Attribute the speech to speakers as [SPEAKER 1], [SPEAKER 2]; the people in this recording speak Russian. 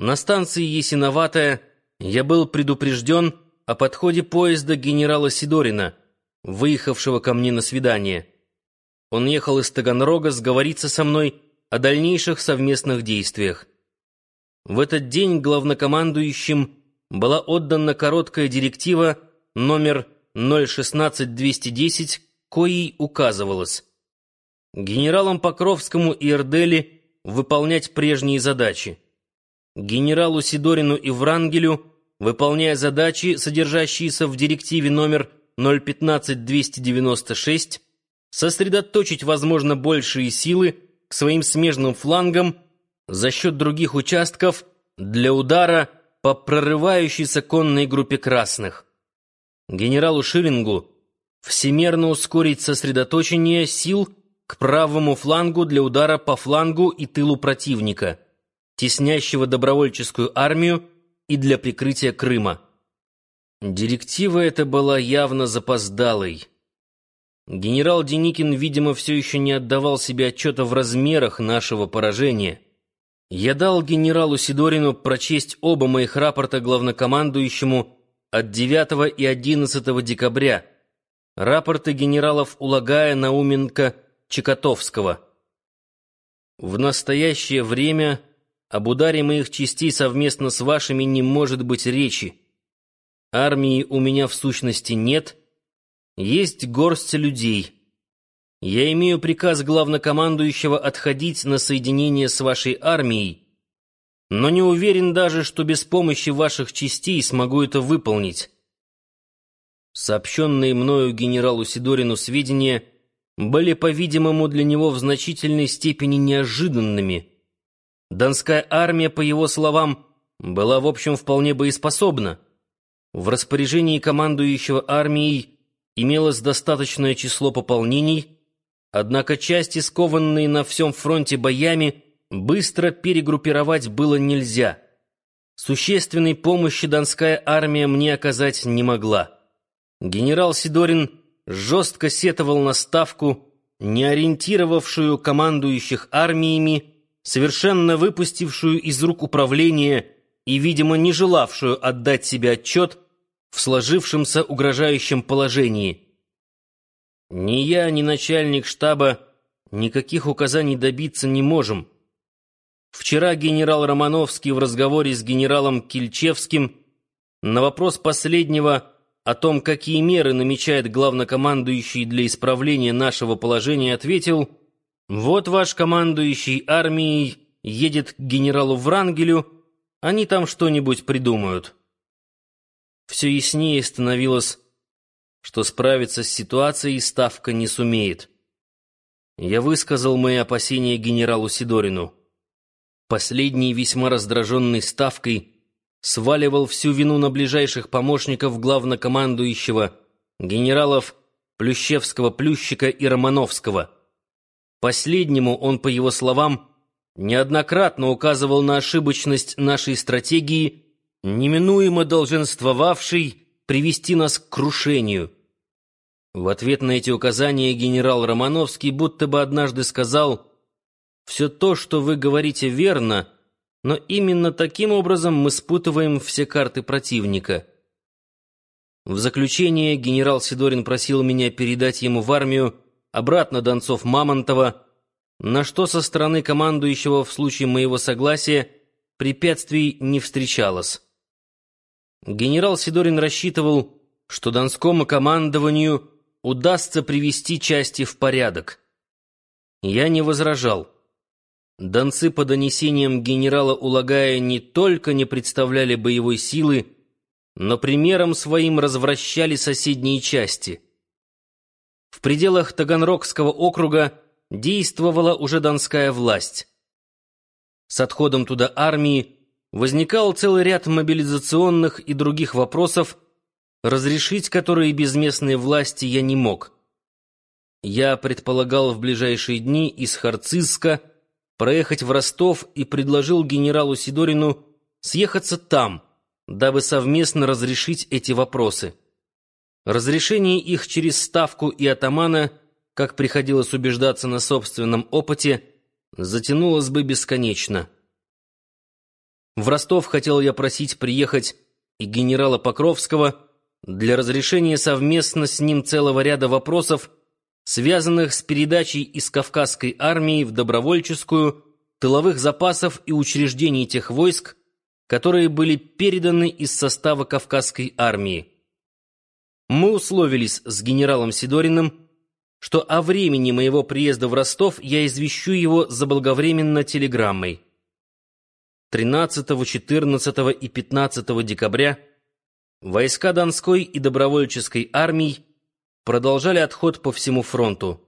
[SPEAKER 1] На станции Есиноватая я был предупрежден о подходе поезда генерала Сидорина, выехавшего ко мне на свидание. Он ехал из Таганрога сговориться со мной о дальнейших совместных действиях. В этот день главнокомандующим была отдана короткая директива номер 016210, коей указывалось генералам Покровскому и Эрдели выполнять прежние задачи, генералу Сидорину и Врангелю, выполняя задачи, содержащиеся в директиве номер 015296, сосредоточить, возможно, большие силы к своим смежным флангам за счет других участков для удара по прорывающейся конной группе красных. Генералу Шиллингу всемерно ускорить сосредоточение сил к правому флангу для удара по флангу и тылу противника, теснящего добровольческую армию и для прикрытия Крыма. Директива эта была явно запоздалой. Генерал Деникин, видимо, все еще не отдавал себе отчета в размерах нашего поражения. Я дал генералу Сидорину прочесть оба моих рапорта главнокомандующему от 9 и 11 декабря, рапорты генералов Улагая, Науменко, Чекотовского. В настоящее время об ударе моих частей совместно с вашими не может быть речи. Армии у меня в сущности нет, есть горсть людей. Я имею приказ главнокомандующего отходить на соединение с вашей армией, но не уверен даже, что без помощи ваших частей смогу это выполнить. Сообщенные мною генералу Сидорину сведения были, по-видимому, для него в значительной степени неожиданными. Донская армия, по его словам, была, в общем, вполне боеспособна. В распоряжении командующего армией имелось достаточное число пополнений, однако части, скованные на всем фронте боями, быстро перегруппировать было нельзя. Существенной помощи Донская армия мне оказать не могла. Генерал Сидорин жестко сетовал на ставку, не ориентировавшую командующих армиями, совершенно выпустившую из рук управление и, видимо, не желавшую отдать себе отчет в сложившемся угрожающем положении. Ни я, ни начальник штаба никаких указаний добиться не можем. Вчера генерал Романовский в разговоре с генералом Кильчевским на вопрос последнего о том, какие меры намечает главнокомандующий для исправления нашего положения, ответил «Вот ваш командующий армией едет к генералу Врангелю, они там что-нибудь придумают». Все яснее становилось, что справиться с ситуацией Ставка не сумеет. Я высказал мои опасения генералу Сидорину. Последний, весьма раздраженный Ставкой, сваливал всю вину на ближайших помощников главнокомандующего, генералов Плющевского, Плющика и Романовского. Последнему он, по его словам, неоднократно указывал на ошибочность нашей стратегии, неминуемо долженствовавшей привести нас к крушению. В ответ на эти указания генерал Романовский будто бы однажды сказал «Все то, что вы говорите, верно», но именно таким образом мы спутываем все карты противника. В заключение генерал Сидорин просил меня передать ему в армию обратно Донцов Мамонтова, на что со стороны командующего в случае моего согласия препятствий не встречалось. Генерал Сидорин рассчитывал, что Донскому командованию удастся привести части в порядок. Я не возражал. Донцы по донесениям генерала Улагая не только не представляли боевой силы, но примером своим развращали соседние части. В пределах Таганрогского округа действовала уже донская власть. С отходом туда армии возникал целый ряд мобилизационных и других вопросов, разрешить которые без местной власти я не мог. Я предполагал в ближайшие дни из Харциска проехать в Ростов и предложил генералу Сидорину съехаться там, дабы совместно разрешить эти вопросы. Разрешение их через Ставку и атамана, как приходилось убеждаться на собственном опыте, затянулось бы бесконечно. В Ростов хотел я просить приехать и генерала Покровского для разрешения совместно с ним целого ряда вопросов, связанных с передачей из Кавказской армии в добровольческую, тыловых запасов и учреждений тех войск, которые были переданы из состава Кавказской армии. Мы условились с генералом Сидориным, что о времени моего приезда в Ростов я извещу его заблаговременно телеграммой. 13, 14 и 15 декабря войска Донской и добровольческой армий продолжали отход по всему фронту.